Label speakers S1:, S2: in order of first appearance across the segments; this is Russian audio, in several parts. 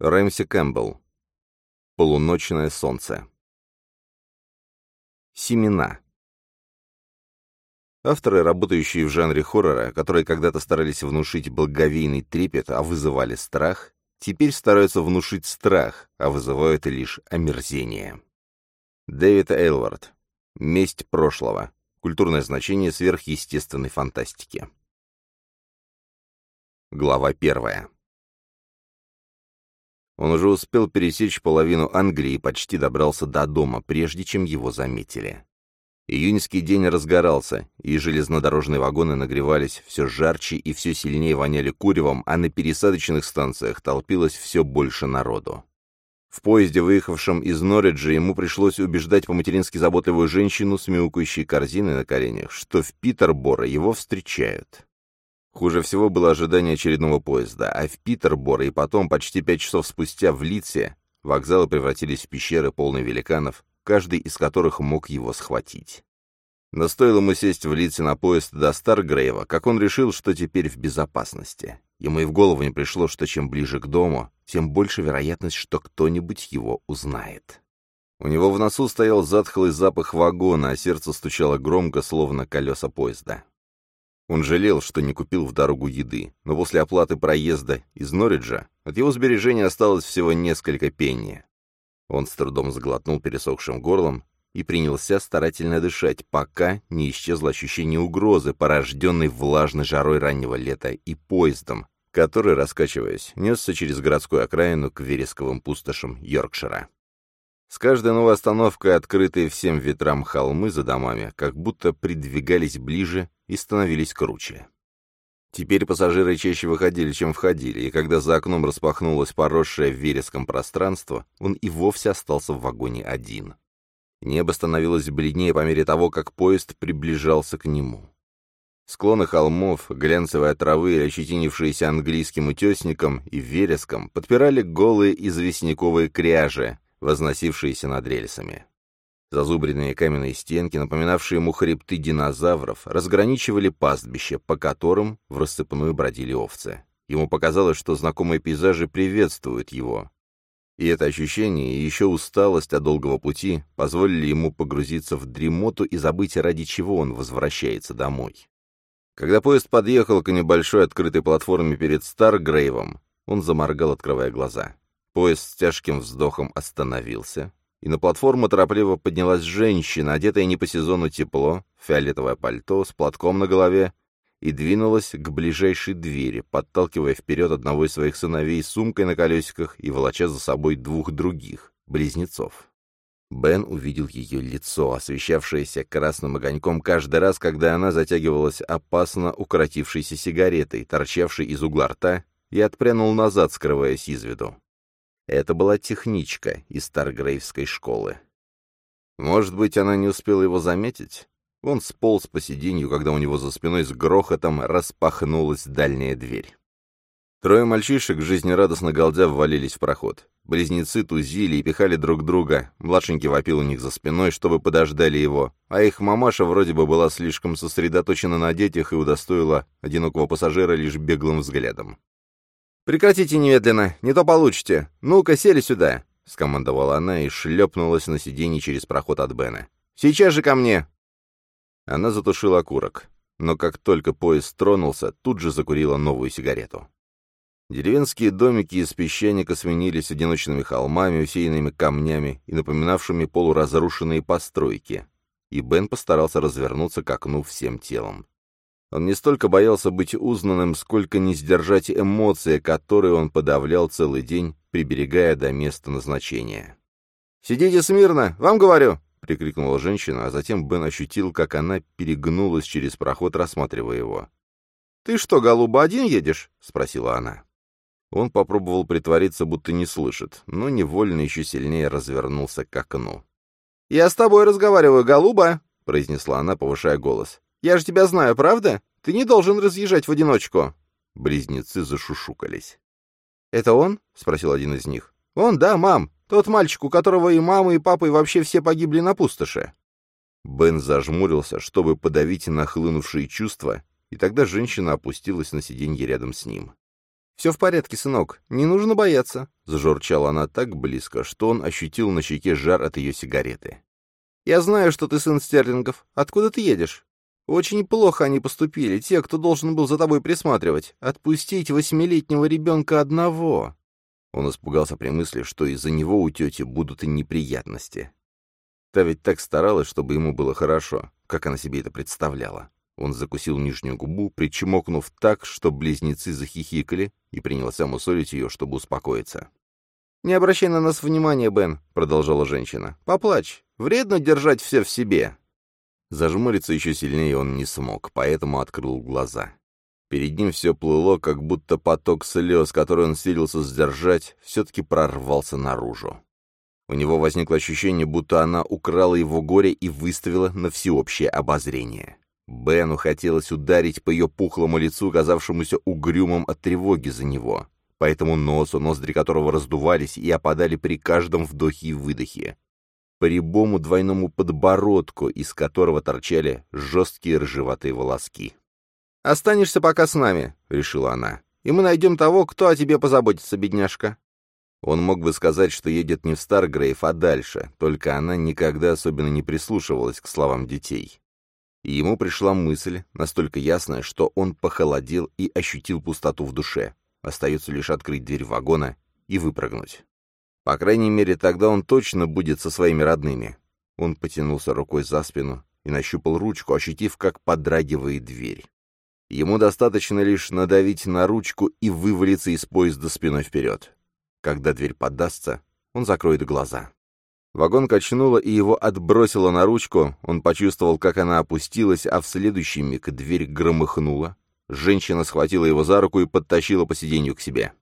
S1: Рэмси Кэмпбелл. Полуночное солнце. Семена. Авторы, работающие в жанре хоррора, которые когда-то старались внушить благовейный трепет, а вызывали страх, теперь стараются внушить страх, а вызывают лишь омерзение. Дэвид Эйлвард. Месть прошлого. Культурное значение сверхъестественной фантастики. Глава первая. Он уже успел пересечь половину Англии и почти добрался до дома, прежде чем его заметили. Июньский день разгорался, и железнодорожные вагоны нагревались все жарче и все сильнее воняли куревом, а на пересадочных станциях толпилось все больше народу. В поезде, выехавшем из Норриджа, ему пришлось убеждать по-матерински заботливую женщину с мяукающей корзиной на коленях, что в Питерборо его встречают. Хуже всего было ожидание очередного поезда, а в Питербор и потом, почти пять часов спустя, в Литсе, вокзалы превратились в пещеры, полные великанов, каждый из которых мог его схватить. Но стоило ему сесть в Литсе на поезд до Старгрейва, как он решил, что теперь в безопасности. Ему и в голову не пришло, что чем ближе к дому, тем больше вероятность, что кто-нибудь его узнает. У него в носу стоял затхлый запах вагона, а сердце стучало громко, словно колеса поезда. Он жалел, что не купил в дорогу еды, но после оплаты проезда из Норриджа от его сбережения осталось всего несколько пенни. Он с трудом заглотнул пересохшим горлом и принялся старательно дышать, пока не исчезло ощущение угрозы, порожденной влажной жарой раннего лета и поездом, который, раскачиваясь, несся через городскую окраину к вересковым пустошам Йоркшира. С каждой новой остановкой открытые всем ветрам холмы за домами как будто придвигались ближе и становились круче. Теперь пассажиры чаще выходили, чем входили, и когда за окном распахнулось поросшее вереском пространство, он и вовсе остался в вагоне один. Небо становилось бледнее по мере того, как поезд приближался к нему. Склоны холмов, глянцевая травы, ощетинившиеся английским утесником и вереском, подпирали голые известняковые кряжи, возносившиеся над рельсами. Зазубренные каменные стенки, напоминавшие ему хребты динозавров, разграничивали пастбище, по которым в рассыпную бродили овцы. Ему показалось, что знакомые пейзажи приветствуют его. И это ощущение, и еще усталость от долгого пути позволили ему погрузиться в дремоту и забыть, ради чего он возвращается домой. Когда поезд подъехал к небольшой открытой платформе перед Старгрейвом, он заморгал, открывая глаза. Поезд с тяжким вздохом остановился, и на платформу торопливо поднялась женщина, одетая не по сезону тепло, фиолетовое пальто с платком на голове, и двинулась к ближайшей двери, подталкивая вперед одного из своих сыновей с сумкой на колесиках и волоча за собой двух других, близнецов. Бен увидел ее лицо, освещавшееся красным огоньком каждый раз, когда она затягивалась опасно укоротившейся сигаретой, торчавшей из угла рта, и отпрянул назад, скрываясь из виду. Это была техничка из Старгрейвской школы. Может быть, она не успела его заметить? Он сполз по сиденью, когда у него за спиной с грохотом распахнулась дальняя дверь. Трое мальчишек, жизнерадостно галдя, ввалились в проход. Близнецы тузили и пихали друг друга, младшенький вопил у них за спиной, чтобы подождали его, а их мамаша вроде бы была слишком сосредоточена на детях и удостоила одинокого пассажира лишь беглым взглядом. «Прекратите немедленно, не то получите! Ну-ка, сели сюда!» — скомандовала она и шлепнулась на сиденье через проход от Бена. «Сейчас же ко мне!» Она затушила окурок, но как только поезд тронулся, тут же закурила новую сигарету. Деревенские домики из песчаника сменились одиночными холмами, усеянными камнями и напоминавшими полуразрушенные постройки, и Бен постарался развернуться к окну всем телом. Он не столько боялся быть узнанным, сколько не сдержать эмоции, которые он подавлял целый день, приберегая до места назначения. «Сидите смирно, вам говорю!» — прикрикнула женщина, а затем Бен ощутил, как она перегнулась через проход, рассматривая его. «Ты что, голуба, один едешь?» — спросила она. Он попробовал притвориться, будто не слышит, но невольно еще сильнее развернулся к окну. «Я с тобой разговариваю, голуба!» — произнесла она, повышая голос. Я же тебя знаю, правда? Ты не должен разъезжать в одиночку». Близнецы зашушукались. «Это он?» — спросил один из них. «Он, да, мам. Тот мальчик, у которого и мама, и папа, и вообще все погибли на пустоши». Бен зажмурился, чтобы подавить нахлынувшие чувства, и тогда женщина опустилась на сиденье рядом с ним.
S2: «Все в порядке, сынок, не нужно бояться», — зажурчала она так близко, что он ощутил на щеке жар от ее сигареты. «Я знаю, что ты сын Стерлингов. Откуда ты едешь?» «Очень плохо они поступили, те, кто должен был за тобой присматривать. Отпустить восьмилетнего ребенка одного!» Он испугался при мысли, что из-за него у тети будут и неприятности. Та ведь так старалась, чтобы ему было хорошо, как она себе это представляла. Он закусил нижнюю губу, причмокнув так, что близнецы захихикали, и принялся мусолить ее, чтобы успокоиться. «Не обращай на нас внимания, Бен», — продолжала женщина. «Поплачь. Вредно держать все в себе». Зажмуриться еще сильнее он не смог, поэтому открыл глаза. Перед ним все плыло, как будто поток слез, который он силился сдержать, все-таки прорвался наружу. У него возникло ощущение, будто она украла его горе и выставила на всеобщее обозрение. Бену хотелось ударить по ее пухлому лицу, казавшемуся угрюмым от тревоги за него, поэтому носу, ноздри которого раздувались и опадали при каждом вдохе и выдохе, по рябому двойному подбородку, из которого торчали жесткие рыжеватые волоски. «Останешься пока с нами», — решила она, — «и мы найдем того, кто о тебе позаботится, бедняжка». Он мог бы сказать, что едет не в Старгрейв, а дальше, только она никогда особенно не прислушивалась к словам детей и ему пришла мысль, настолько ясная, что он похолодел и ощутил пустоту в душе. Остается лишь открыть дверь вагона и выпрыгнуть. По крайней мере, тогда он точно будет со своими родными. Он потянулся рукой за спину и нащупал ручку, ощутив, как подрагивает дверь. Ему достаточно лишь надавить на ручку и вывалиться из поезда спиной вперед. Когда дверь поддастся, он закроет глаза. Вагон качнуло и его отбросило на ручку, он почувствовал, как она опустилась, а в следующий миг дверь громыхнула. Женщина схватила его за руку и подтащила по сиденью к себе.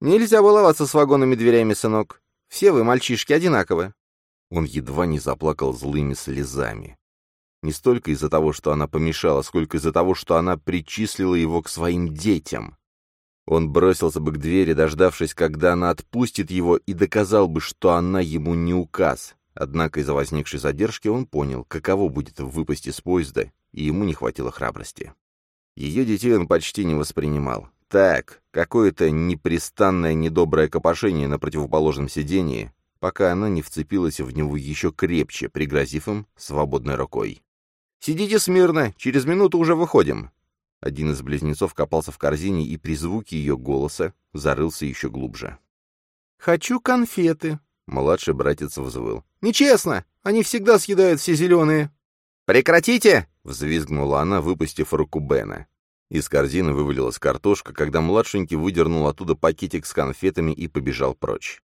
S2: «Нельзя баловаться с вагонными дверями, сынок. Все вы, мальчишки, одинаковы». Он едва не заплакал злыми слезами. Не столько из-за того, что она помешала, сколько из-за того, что она причислила его к своим детям. Он бросился бы к двери, дождавшись, когда она отпустит его, и доказал бы, что она ему не указ. Однако из-за возникшей задержки он понял, каково будет выпасть из поезда, и ему не хватило храбрости. Ее детей он почти не воспринимал. Так, какое-то непрестанное недоброе копошение на противоположном сидении, пока она не вцепилась в него еще крепче, пригрозив им свободной рукой. «Сидите смирно, через минуту уже выходим». Один из близнецов копался в корзине и при звуке ее голоса зарылся еще глубже. «Хочу конфеты», — младший братец взвыл. «Нечестно! Они всегда съедают все зеленые!» «Прекратите!» — взвизгнула она, выпустив руку Бена. Из корзины вывалилась картошка, когда младшенький выдернул оттуда пакетик с конфетами и побежал прочь.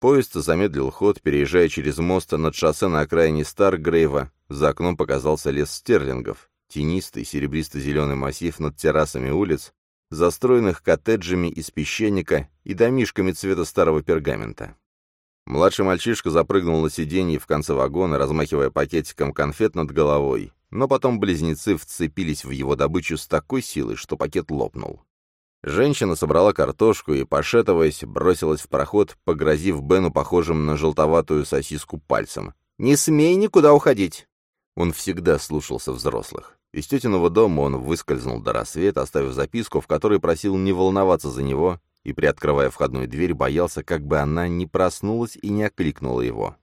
S2: Поезд замедлил ход, переезжая через мост над шоссе на окраине Старгрейва. За окном показался лес стерлингов. Тенистый серебристо-зеленый массив над террасами улиц, застроенных коттеджами из песчаника и домишками цвета старого пергамента. Младший мальчишка запрыгнул на сиденье в конце вагона, размахивая пакетиком конфет над головой, но потом близнецы вцепились в его добычу с такой силой, что пакет лопнул. Женщина собрала картошку и, пошатываясь, бросилась в проход, погрозив Бену похожим на желтоватую сосиску пальцем. «Не смей никуда уходить!» Он всегда слушался взрослых. Из тетиного дома он выскользнул до рассвета, оставив записку, в которой просил не волноваться за него, и, приоткрывая входную дверь, боялся, как бы она не проснулась и не окликнула его.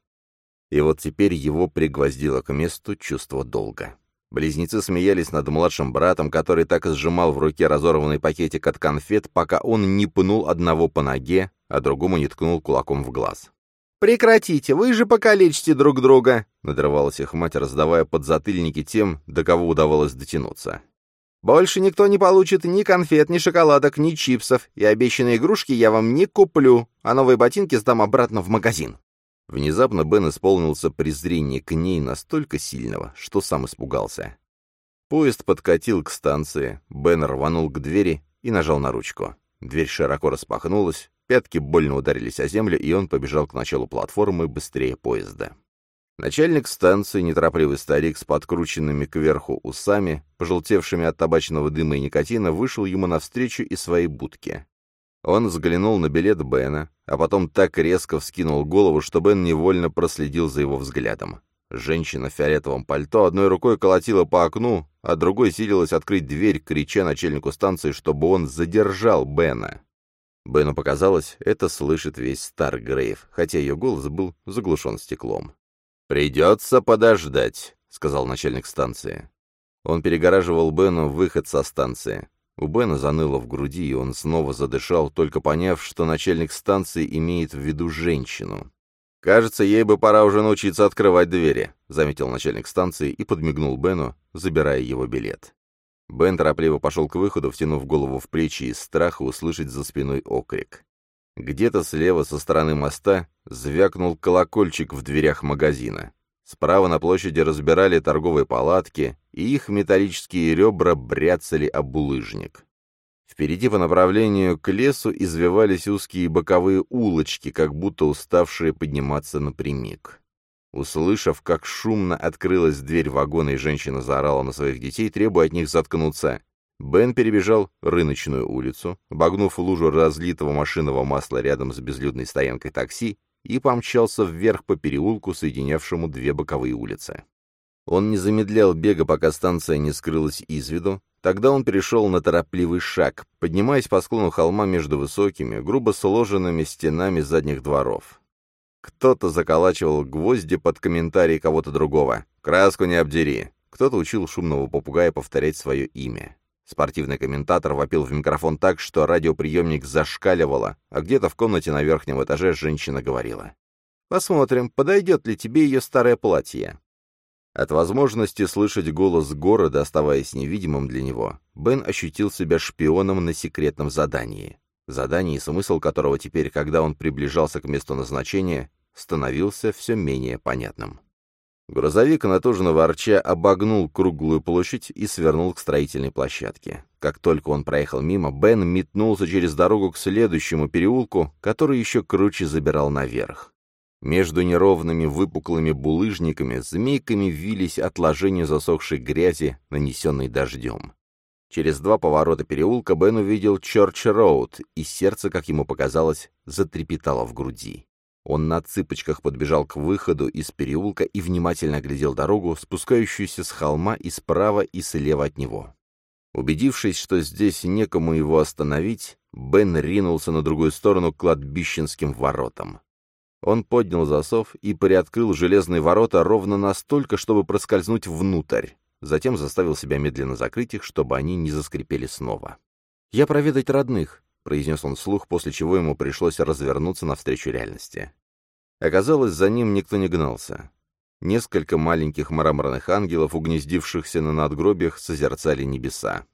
S2: И вот теперь его пригвоздило к месту чувство долга. Близнецы смеялись над младшим братом, который так и сжимал в руке разорванный пакетик от конфет, пока он не пнул одного по ноге, а другому не ткнул кулаком в глаз. «Прекратите, вы же покалечите друг друга!» — надрывалась их мать, раздавая подзатыльники тем, до кого удавалось дотянуться. «Больше никто не получит ни конфет, ни шоколадок, ни чипсов, и обещанные игрушки я вам не куплю, а новые ботинки сдам обратно в магазин». Внезапно Бен исполнился презрение к ней настолько сильного, что сам испугался. Поезд подкатил к станции, Бен рванул к двери и нажал на ручку. Дверь широко распахнулась, Пятки больно ударились о землю, и он побежал к началу платформы быстрее поезда. Начальник станции, неторопливый старик с подкрученными кверху усами, пожелтевшими от табачного дыма и никотина, вышел ему навстречу из своей будки. Он взглянул на билет Бена, а потом так резко вскинул голову, что Бен невольно проследил за его взглядом. Женщина в фиолетовом пальто одной рукой колотила по окну, а другой силилась открыть дверь, крича начальнику станции, чтобы он задержал Бена.
S1: Бену показалось, это слышит весь Стар Грейв, хотя ее голос был заглушен стеклом. «Придется подождать», — сказал начальник станции. Он перегораживал Бену выход со станции. У Бена заныло в груди, и он снова задышал, только поняв, что начальник станции имеет в виду женщину. «Кажется, ей бы пора уже научиться открывать двери», — заметил начальник станции и подмигнул Бену, забирая его билет. Бен торопливо пошел к выходу, втянув голову в плечи из страха услышать за спиной окрик. Где-то слева со стороны моста звякнул колокольчик в дверях магазина. Справа на площади разбирали торговые палатки, и их металлические ребра бряцали об булыжник. Впереди по направлению к лесу извивались узкие боковые улочки, как будто уставшие подниматься напрямик. Услышав, как шумно открылась дверь вагона и женщина заорала на своих детей, требуя от них заткнуться, Бен перебежал рыночную улицу, обогнув лужу разлитого машинного масла рядом с безлюдной стоянкой такси, и помчался вверх по переулку, соединявшему две боковые улицы. Он не замедлял бега, пока станция не скрылась из виду, тогда он перешел на торопливый шаг, поднимаясь по склону холма между высокими, грубо сложенными стенами задних дворов. Кто-то заколачивал гвозди под комментарии кого-то другого. «Краску не обдери!» Кто-то учил шумного попугая повторять свое имя. Спортивный комментатор вопил в микрофон так, что радиоприемник зашкаливало, а где-то в комнате на верхнем этаже женщина говорила. «Посмотрим, подойдет ли тебе ее старое платье». От возможности слышать голос города, оставаясь невидимым для него, Бен ощутил себя шпионом на секретном задании. Задание, смысл которого теперь, когда он приближался к месту назначения, становился все менее понятным. Грузовик, натужно ворча, обогнул круглую площадь и свернул к строительной площадке. Как только он проехал мимо, Бен метнулся через дорогу к следующему переулку, который еще круче забирал наверх. Между неровными выпуклыми булыжниками змейками вились отложения засохшей грязи, нанесенной дождем. Через два поворота переулка Бен увидел Чорч-Роуд, и сердце, как ему показалось, затрепетало в груди. Он на цыпочках подбежал к выходу из переулка и внимательно оглядел дорогу, спускающуюся с холма и справа, и слева от него. Убедившись, что здесь некому его остановить, Бен ринулся на другую сторону к кладбищенским воротам. Он поднял засов и приоткрыл железные ворота ровно настолько, чтобы проскользнуть внутрь. Затем заставил себя медленно закрыть их, чтобы они не заскрипели снова. «Я проведать родных», — произнес он вслух, после чего ему пришлось развернуться навстречу реальности. Оказалось, за ним никто не гнался. Несколько маленьких мраморных ангелов, угнездившихся на надгробиях, созерцали небеса.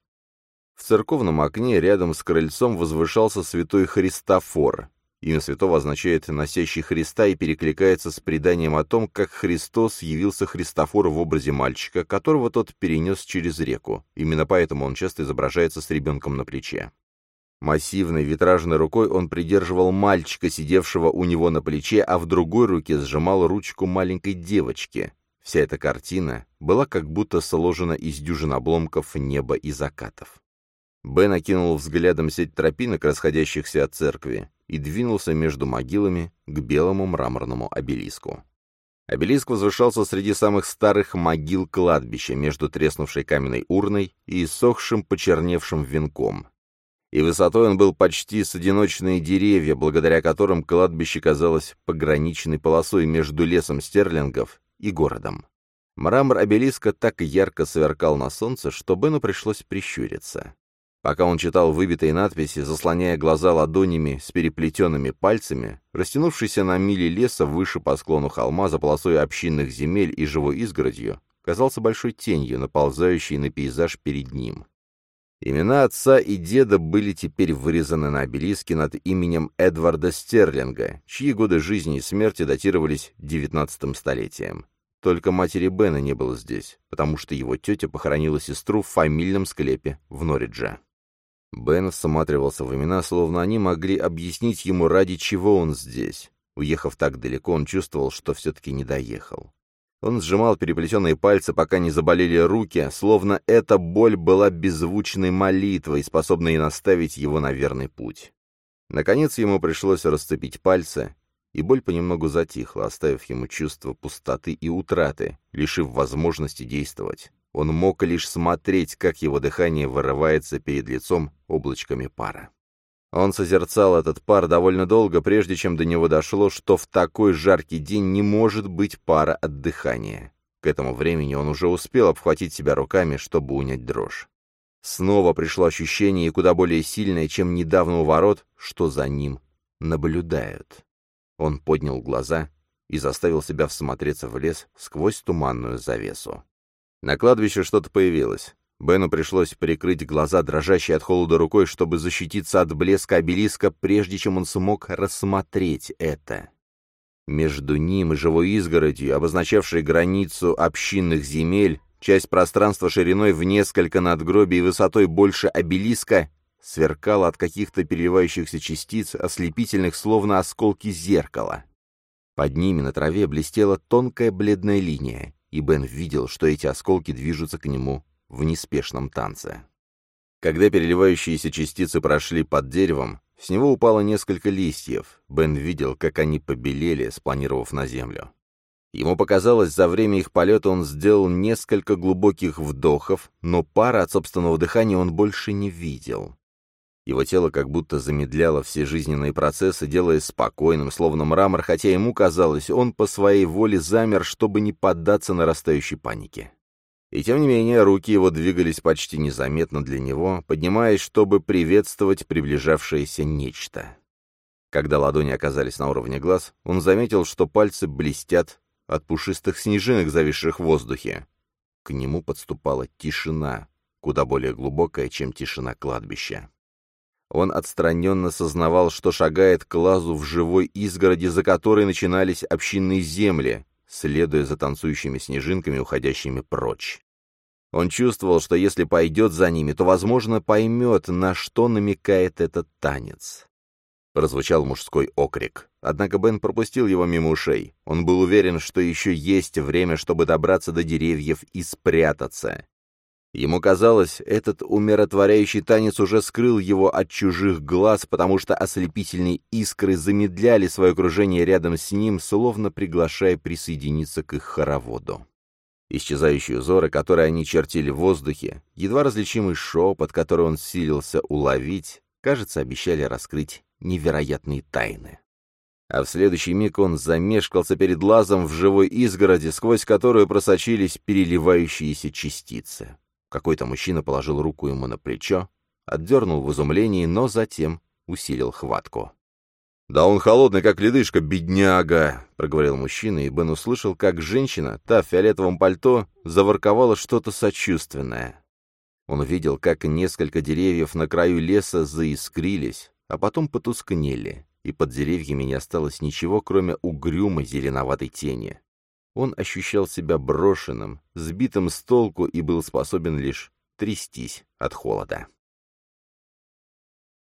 S1: В церковном окне рядом с крыльцом возвышался святой Христофор. Имя святого означает «носящий Христа» и перекликается с преданием о том, как Христос явился Христофору в образе мальчика, которого тот перенес через реку. Именно поэтому он часто изображается с ребенком на плече. Массивной витражной рукой он придерживал мальчика, сидевшего у него на плече, а в другой руке сжимал ручку маленькой девочки. Вся эта картина была как будто сложена из дюжин обломков неба и закатов. Бен окинул взглядом сеть тропинок, расходящихся от церкви, и двинулся между могилами к белому мраморному обелиску. Обелиск возвышался среди самых старых могил кладбища между треснувшей каменной урной и иссохшим почерневшим венком и высотой он был почти с одиночные деревья, благодаря которым кладбище казалось пограничной полосой между лесом стерлингов и городом. Мрамор обелиска так ярко сверкал на солнце, что Бену пришлось прищуриться. Пока он читал выбитые надписи, заслоняя глаза ладонями с переплетенными пальцами, растянувшийся на мили леса выше по склону холма за полосой общинных земель и живой изгородью, казался большой тенью, наползающей на пейзаж перед ним. Имена отца и деда были теперь вырезаны на обелиске над именем Эдварда Стерлинга, чьи годы жизни и смерти датировались девятнадцатым столетием. Только матери Бена не было здесь, потому что его тетя похоронила сестру в фамильном склепе в Норридже. Бен всматривался в имена, словно они могли объяснить ему, ради чего он здесь. Уехав так далеко, он чувствовал, что все-таки не доехал. Он сжимал переплетенные пальцы, пока не заболели руки, словно эта боль была беззвучной молитвой, способной наставить его на верный путь. Наконец ему пришлось расцепить пальцы, и боль понемногу затихла, оставив ему чувство пустоты и утраты, лишив возможности действовать. Он мог лишь смотреть, как его дыхание вырывается перед лицом облачками пара. Он созерцал этот пар довольно долго, прежде чем до него дошло, что в такой жаркий день не может быть пара от дыхания. К этому времени он уже успел обхватить себя руками, чтобы унять дрожь. Снова пришло ощущение, и куда более сильное, чем недавно у ворот, что за ним наблюдают. Он поднял глаза и заставил себя всмотреться в лес сквозь туманную завесу. На кладбище что-то появилось. Бену пришлось прикрыть глаза, дрожащие от холода рукой, чтобы защититься от блеска обелиска, прежде чем он смог рассмотреть это. Между ним и живой изгородью, обозначавшей границу общинных земель, часть пространства шириной в несколько надгробий и высотой больше обелиска, сверкала от каких-то переливающихся частиц, ослепительных, словно осколки зеркала. Под ними на траве блестела тонкая бледная линия, и Бен видел, что эти осколки движутся к нему в неспешном танце. Когда переливающиеся частицы прошли под деревом, с него упало несколько листьев. Бен видел, как они побелели, спланировав на землю. Ему показалось, за время их полета он сделал несколько глубоких вдохов, но пара от собственного дыхания он больше не видел. Его тело как будто замедляло все жизненные процессы, делая спокойным, словно мрамор, хотя ему казалось, он по своей воле замер, чтобы не поддаться нарастающей панике. И тем не менее, руки его двигались почти незаметно для него, поднимаясь, чтобы приветствовать приближавшееся нечто. Когда ладони оказались на уровне глаз, он заметил, что пальцы блестят от пушистых снежинок, зависших в воздухе. К нему подступала тишина, куда более глубокая, чем тишина кладбища. Он отстраненно сознавал, что шагает к лазу в живой изгороди, за которой начинались общинные земли, следуя за танцующими снежинками, уходящими прочь. Он чувствовал, что если пойдет за ними, то, возможно, поймет, на что намекает этот танец. Прозвучал мужской окрик. Однако Бен пропустил его мимо ушей. Он был уверен, что еще есть время, чтобы добраться до деревьев и спрятаться. Ему казалось, этот умиротворяющий танец уже скрыл его от чужих глаз, потому что ослепительные искры замедляли свое окружение рядом с ним, словно приглашая присоединиться к их хороводу. Исчезающие узоры, которые они чертили в воздухе, едва различимый шепот, который он силился уловить, кажется, обещали раскрыть невероятные тайны. А в следующий миг он замешкался перед лазом в живой изгороди, сквозь которую просочились переливающиеся частицы. Какой-то мужчина положил руку ему на плечо, отдернул в изумлении, но затем усилил хватку. «Да он холодный, как ледышка, бедняга!» — проговорил мужчина, и Бен услышал, как женщина, та в фиолетовом пальто, заворковала что-то сочувственное. Он увидел, как несколько деревьев на краю леса заискрились, а потом потускнели, и под деревьями не осталось ничего, кроме угрюмой зеленоватой тени. Он ощущал себя брошенным, сбитым с толку и был способен лишь трястись от холода.